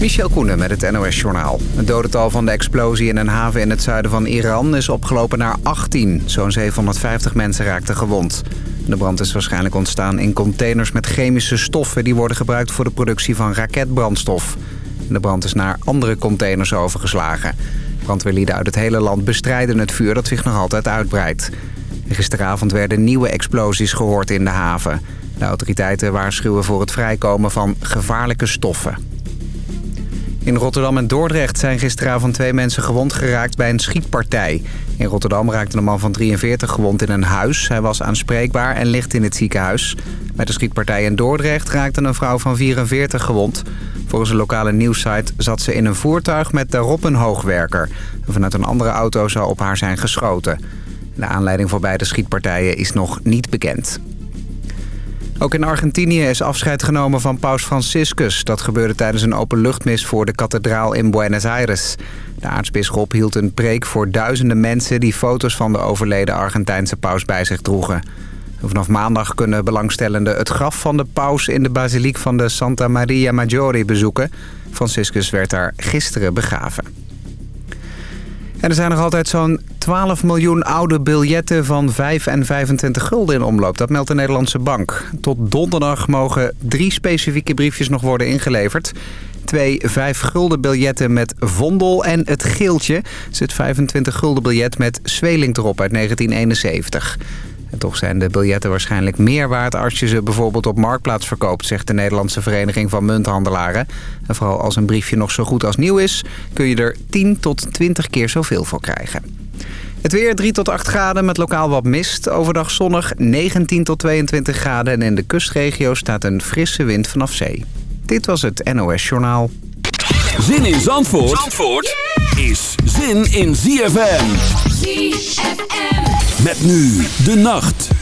Michel Koenen met het NOS-journaal. Het dodental van de explosie in een haven in het zuiden van Iran is opgelopen naar 18. Zo'n 750 mensen raakten gewond. De brand is waarschijnlijk ontstaan in containers met chemische stoffen... die worden gebruikt voor de productie van raketbrandstof. De brand is naar andere containers overgeslagen. Brandweerlieden uit het hele land bestrijden het vuur dat zich nog altijd uitbreidt. Gisteravond werden nieuwe explosies gehoord in de haven. De autoriteiten waarschuwen voor het vrijkomen van gevaarlijke stoffen. In Rotterdam en Dordrecht zijn gisteravond twee mensen gewond geraakt bij een schietpartij. In Rotterdam raakte een man van 43 gewond in een huis. Hij was aanspreekbaar en ligt in het ziekenhuis. Bij de schietpartij in Dordrecht raakte een vrouw van 44 gewond. Volgens een lokale nieuwssite zat ze in een voertuig met daarop een hoogwerker. Vanuit een andere auto zou op haar zijn geschoten. De aanleiding voor beide schietpartijen is nog niet bekend. Ook in Argentinië is afscheid genomen van paus Franciscus. Dat gebeurde tijdens een openluchtmis voor de kathedraal in Buenos Aires. De aartsbisschop hield een preek voor duizenden mensen... die foto's van de overleden Argentijnse paus bij zich droegen. Vanaf maandag kunnen belangstellenden het graf van de paus... in de basiliek van de Santa Maria Maggiore bezoeken. Franciscus werd daar gisteren begraven. En er zijn nog altijd zo'n 12 miljoen oude biljetten van 5 en 25 gulden in omloop. Dat meldt de Nederlandse Bank. Tot donderdag mogen drie specifieke briefjes nog worden ingeleverd. Twee 5 gulden biljetten met vondel en het geeltje. Zit 25 gulden biljet met zweling erop uit 1971. En toch zijn de biljetten waarschijnlijk meer waard als je ze bijvoorbeeld op Marktplaats verkoopt, zegt de Nederlandse Vereniging van Munthandelaren. En vooral als een briefje nog zo goed als nieuw is, kun je er 10 tot 20 keer zoveel voor krijgen. Het weer 3 tot 8 graden met lokaal wat mist. Overdag zonnig 19 tot 22 graden en in de kustregio staat een frisse wind vanaf zee. Dit was het NOS Journaal. Zin in Zandvoort, Zandvoort is zin in ZFM. ZFM. Met nu de nacht.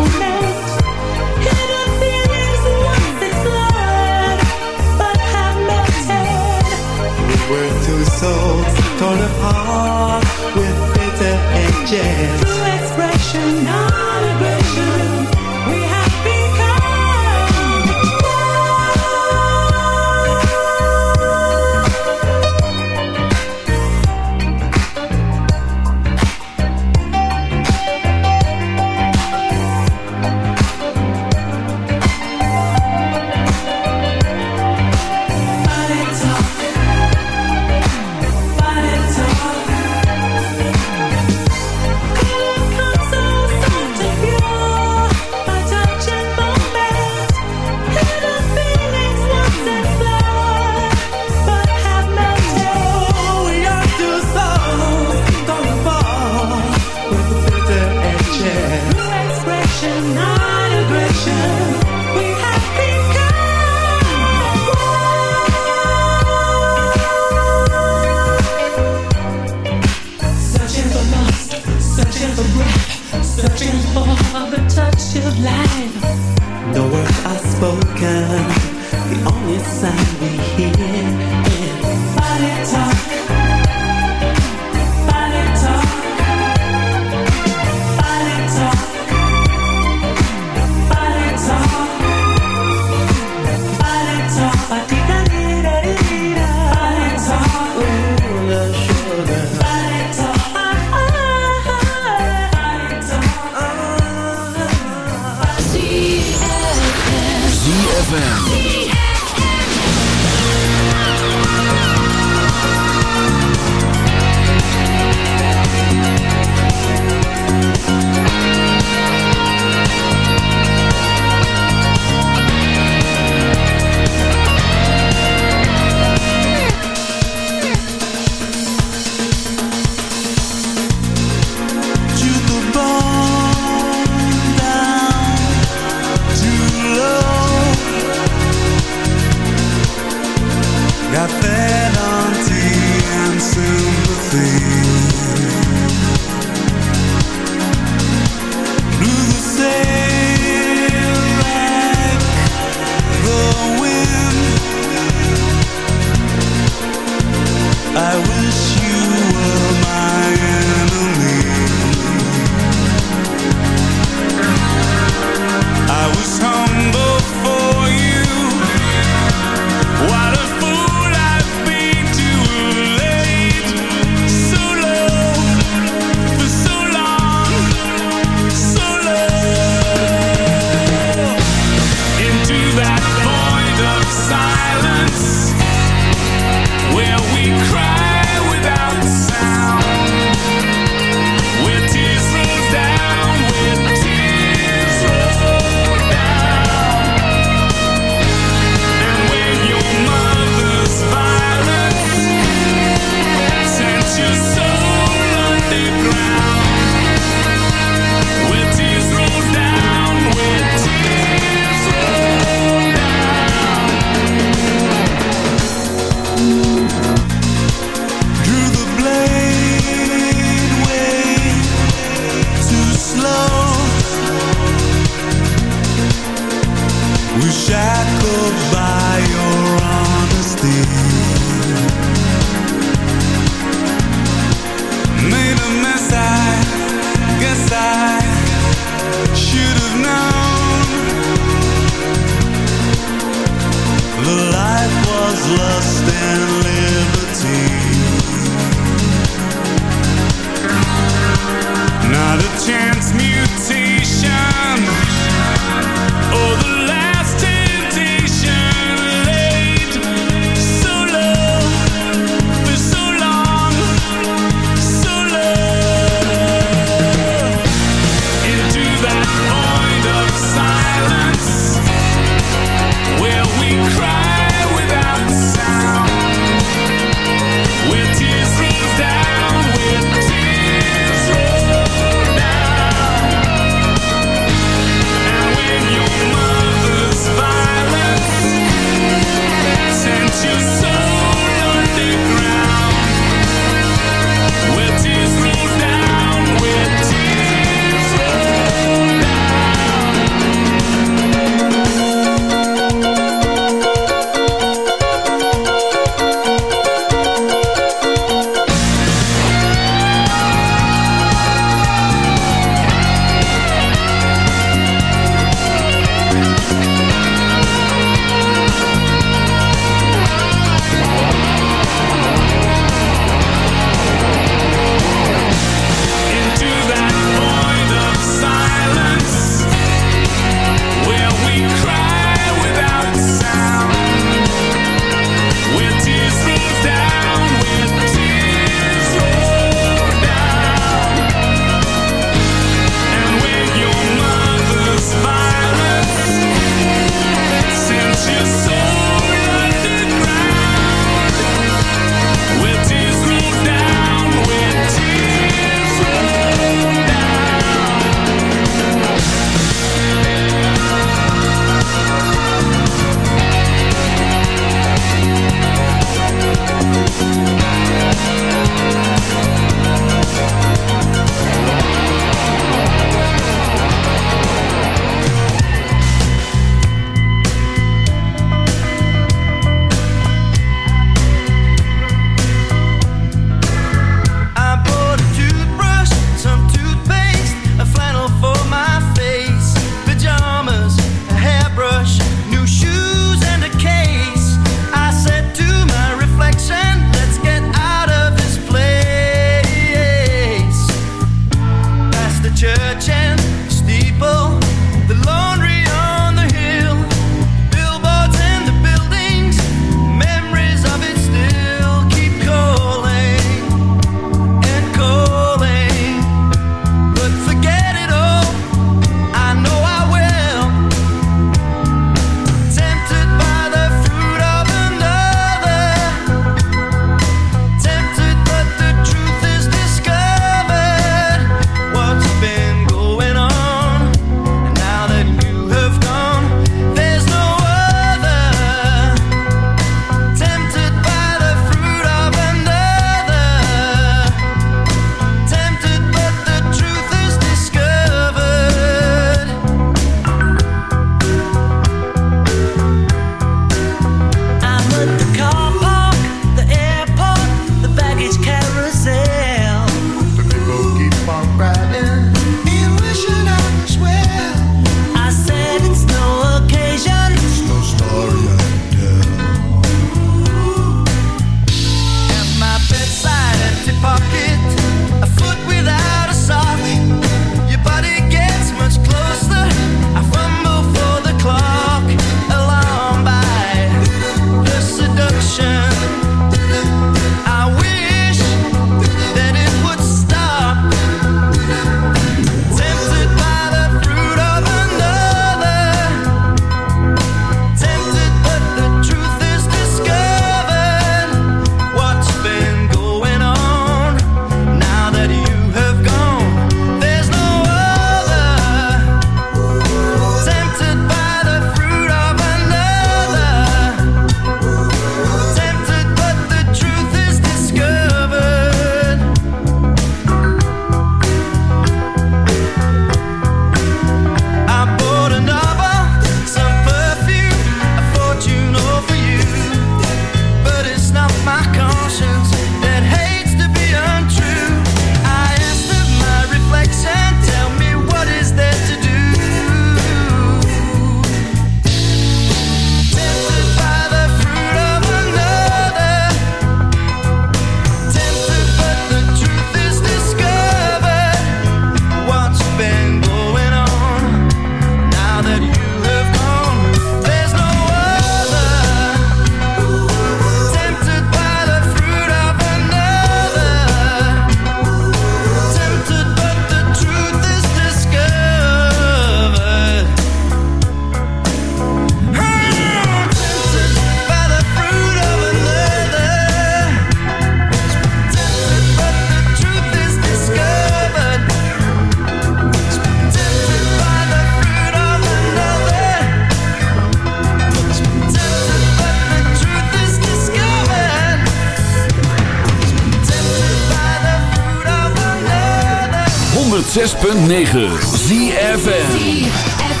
106.9 ZFN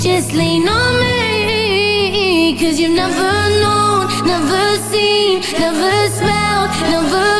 just lean on me. Cause you've never known, never seen, never smelled, never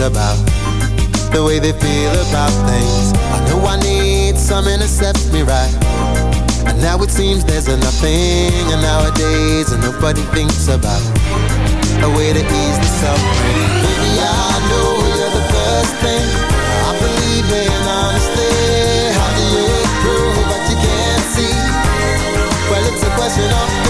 about the way they feel about things. I know I need something to set me right. And now it seems there's nothing. And nowadays, nobody thinks about a way to ease the suffering. Baby, I know you're the first thing I believe in honestly. How do you prove what you can't see? Well, it's a question of